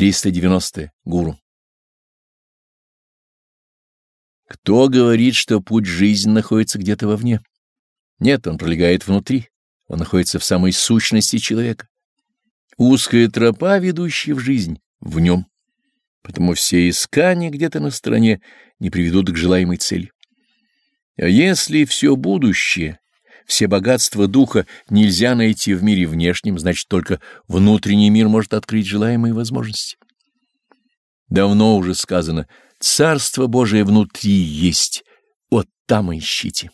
390. Гуру. Кто говорит, что путь жизни находится где-то вовне? Нет, он пролегает внутри, он находится в самой сущности человека. Узкая тропа, ведущая в жизнь, в нем. Потому все искания где-то на стороне не приведут к желаемой цели. А если все будущее, все богатства духа нельзя найти в мире внешнем, значит, только внутренний мир может открыть желаемые возможности. Давно уже сказано, Царство Божие внутри есть, вот там ищите.